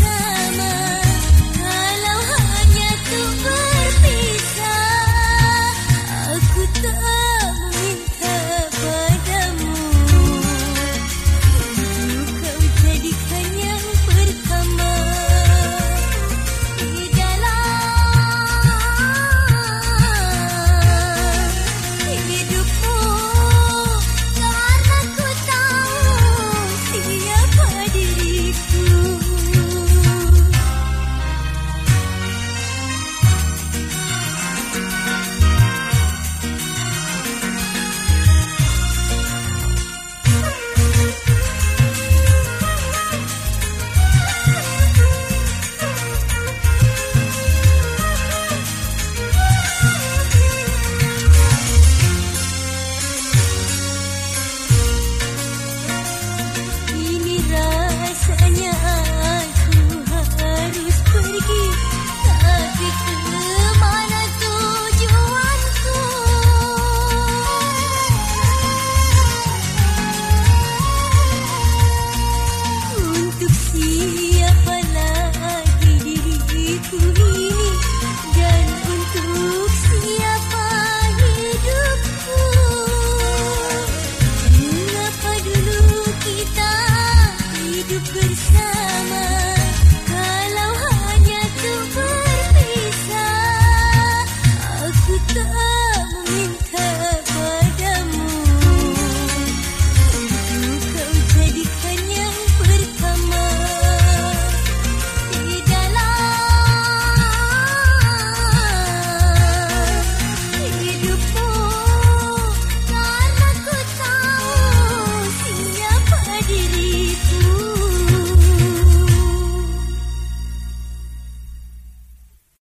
Yeah.